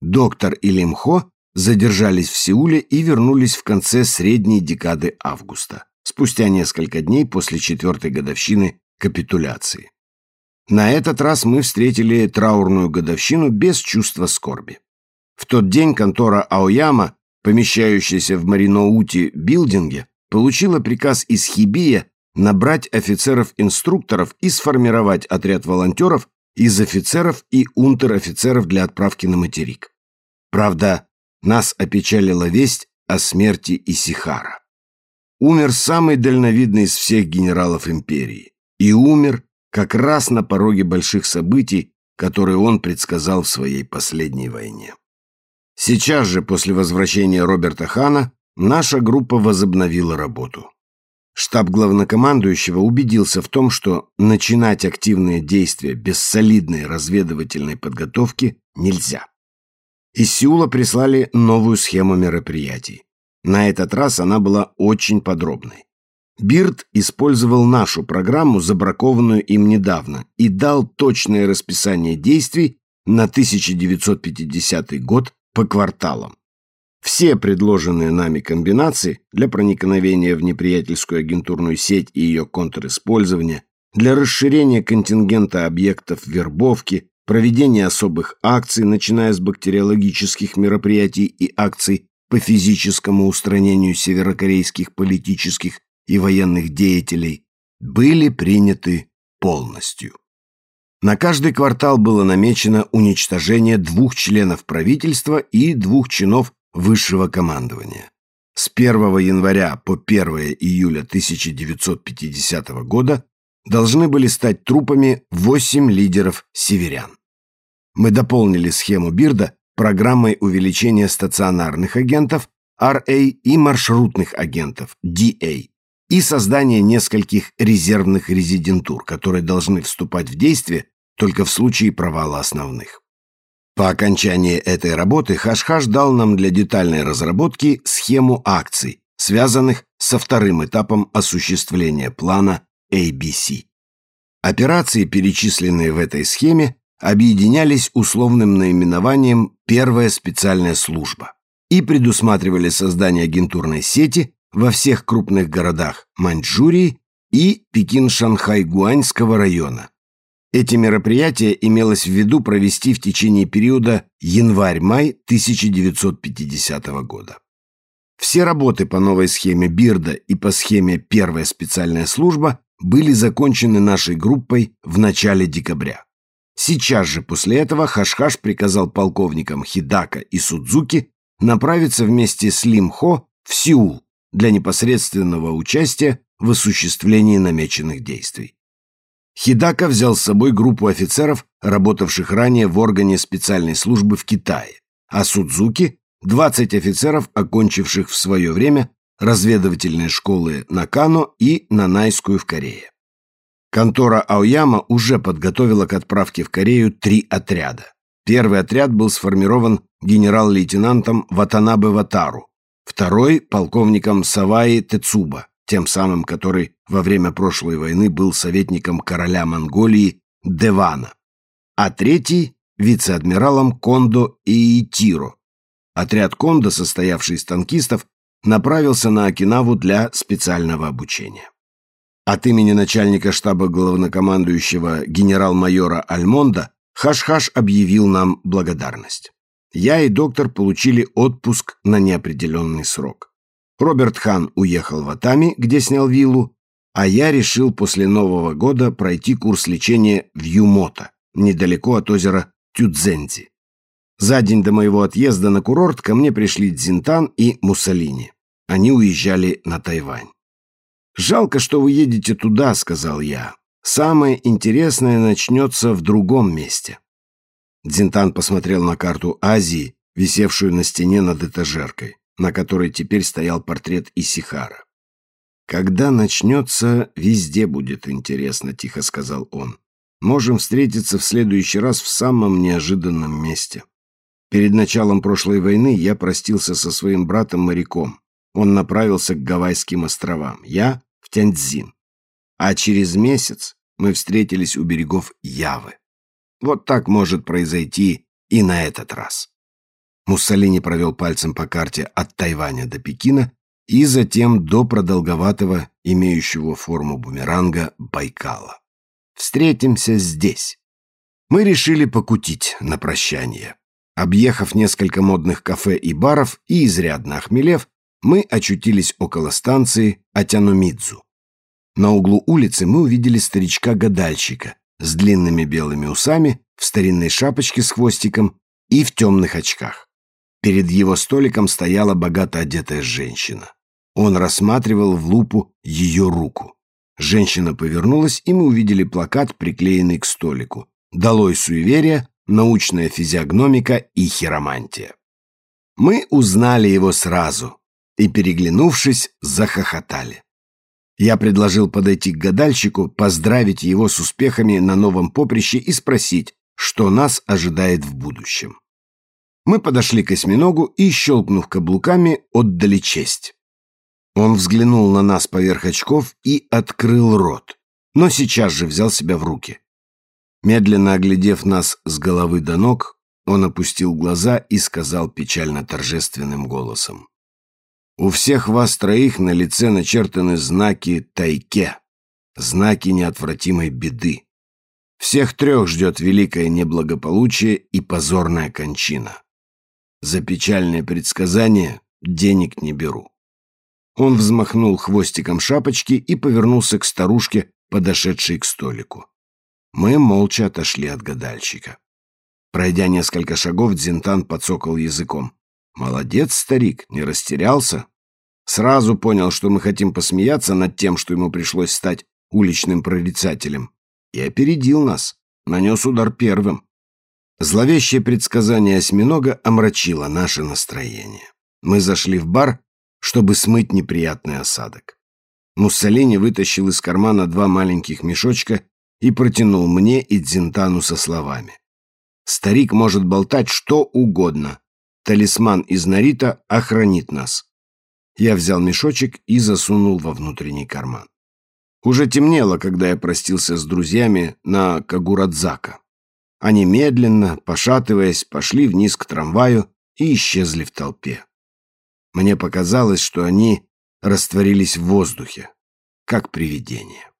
Доктор и Лимхо задержались в Сеуле и вернулись в конце средней декады августа, спустя несколько дней после четвертой годовщины капитуляции. На этот раз мы встретили траурную годовщину без чувства скорби. В тот день контора Аояма, помещающаяся в Мариноути билдинге, получила приказ из Хибия набрать офицеров-инструкторов и сформировать отряд волонтеров из офицеров и унтер-офицеров для отправки на материк. Правда, нас опечалила весть о смерти Исихара. Умер самый дальновидный из всех генералов империи. И умер как раз на пороге больших событий, которые он предсказал в своей последней войне. Сейчас же, после возвращения Роберта Хана, наша группа возобновила работу. Штаб главнокомандующего убедился в том, что начинать активные действия без солидной разведывательной подготовки нельзя. Из Сеула прислали новую схему мероприятий. На этот раз она была очень подробной. Бирд использовал нашу программу, забракованную им недавно, и дал точное расписание действий на 1950 год по кварталам. Все предложенные нами комбинации для проникновения в неприятельскую агентурную сеть и ее контриспользования, для расширения контингента объектов вербовки, проведения особых акций, начиная с бактериологических мероприятий и акций по физическому устранению северокорейских политических и военных деятелей, были приняты полностью. На каждый квартал было намечено уничтожение двух членов правительства и двух чинов высшего командования. С 1 января по 1 июля 1950 года должны были стать трупами 8 лидеров северян. Мы дополнили схему Бирда программой увеличения стационарных агентов RA и маршрутных агентов DA и создание нескольких резервных резидентур, которые должны вступать в действие только в случае провала основных. По окончании этой работы Хашхаш дал нам для детальной разработки схему акций, связанных со вторым этапом осуществления плана ABC. Операции, перечисленные в этой схеме, объединялись условным наименованием «Первая специальная служба» и предусматривали создание агентурной сети во всех крупных городах Маньчжурии и Пекин-Шанхай-Гуаньского района, эти мероприятия имелось в виду провести в течение периода январь-май 1950 года. Все работы по новой схеме Бирда и по схеме «Первая специальная служба» были закончены нашей группой в начале декабря. Сейчас же после этого Хашхаш приказал полковникам Хидака и Судзуки направиться вместе с Лим Хо в Сеул для непосредственного участия в осуществлении намеченных действий. Хидака взял с собой группу офицеров, работавших ранее в органе специальной службы в Китае, а Судзуки – 20 офицеров, окончивших в свое время разведывательные школы Накано и Нанайскую в Корее. Контора Аояма уже подготовила к отправке в Корею три отряда. Первый отряд был сформирован генерал-лейтенантом Ватанабе Ватару, второй – полковником Саваи Тецуба, тем самым который во время прошлой войны был советником короля Монголии Девана, а третий – вице-адмиралом Кондо Иитиро. Отряд Кондо, состоявший из танкистов, направился на Окинаву для специального обучения. От имени начальника штаба главнокомандующего генерал-майора Альмонда Хаш-Хаш объявил нам благодарность. Я и доктор получили отпуск на неопределенный срок. Роберт Хан уехал в Атами, где снял виллу, а я решил после Нового года пройти курс лечения в Юмото, недалеко от озера Тюдзензи. За день до моего отъезда на курорт ко мне пришли Дзинтан и Муссолини. Они уезжали на Тайвань. «Жалко, что вы едете туда», — сказал я. «Самое интересное начнется в другом месте». Дзинтан посмотрел на карту Азии, висевшую на стене над этажеркой на которой теперь стоял портрет Исихара. «Когда начнется, везде будет интересно», — тихо сказал он. «Можем встретиться в следующий раз в самом неожиданном месте». Перед началом прошлой войны я простился со своим братом-моряком. Он направился к Гавайским островам, я — в Тяньцзин. А через месяц мы встретились у берегов Явы. Вот так может произойти и на этот раз. Муссолини провел пальцем по карте от Тайваня до Пекина и затем до продолговатого, имеющего форму бумеранга, Байкала. «Встретимся здесь». Мы решили покутить на прощание. Объехав несколько модных кафе и баров и изрядно охмелев, мы очутились около станции Атянумидзу. На углу улицы мы увидели старичка-гадальщика с длинными белыми усами, в старинной шапочке с хвостиком и в темных очках. Перед его столиком стояла богато одетая женщина. Он рассматривал в лупу ее руку. Женщина повернулась, и мы увидели плакат, приклеенный к столику. «Долой суеверия, научная физиогномика и хиромантия». Мы узнали его сразу и, переглянувшись, захохотали. Я предложил подойти к гадальщику, поздравить его с успехами на новом поприще и спросить, что нас ожидает в будущем. Мы подошли к осьминогу и, щелкнув каблуками, отдали честь. Он взглянул на нас поверх очков и открыл рот, но сейчас же взял себя в руки. Медленно оглядев нас с головы до ног, он опустил глаза и сказал печально торжественным голосом. «У всех вас троих на лице начертаны знаки тайке, знаки неотвратимой беды. Всех трех ждет великое неблагополучие и позорная кончина. За печальное предсказание денег не беру. Он взмахнул хвостиком шапочки и повернулся к старушке, подошедшей к столику. Мы молча отошли от гадальщика. Пройдя несколько шагов, Дзинтан подсокал языком. «Молодец, старик, не растерялся. Сразу понял, что мы хотим посмеяться над тем, что ему пришлось стать уличным прорицателем и опередил нас, нанес удар первым. Зловещее предсказание осьминога омрачило наше настроение. Мы зашли в бар, чтобы смыть неприятный осадок. Муссолини вытащил из кармана два маленьких мешочка и протянул мне и Дзинтану со словами. «Старик может болтать что угодно. Талисман из Нарита охранит нас». Я взял мешочек и засунул во внутренний карман. Уже темнело, когда я простился с друзьями на Кагурадзака. Они медленно, пошатываясь, пошли вниз к трамваю и исчезли в толпе. Мне показалось, что они растворились в воздухе, как привидения.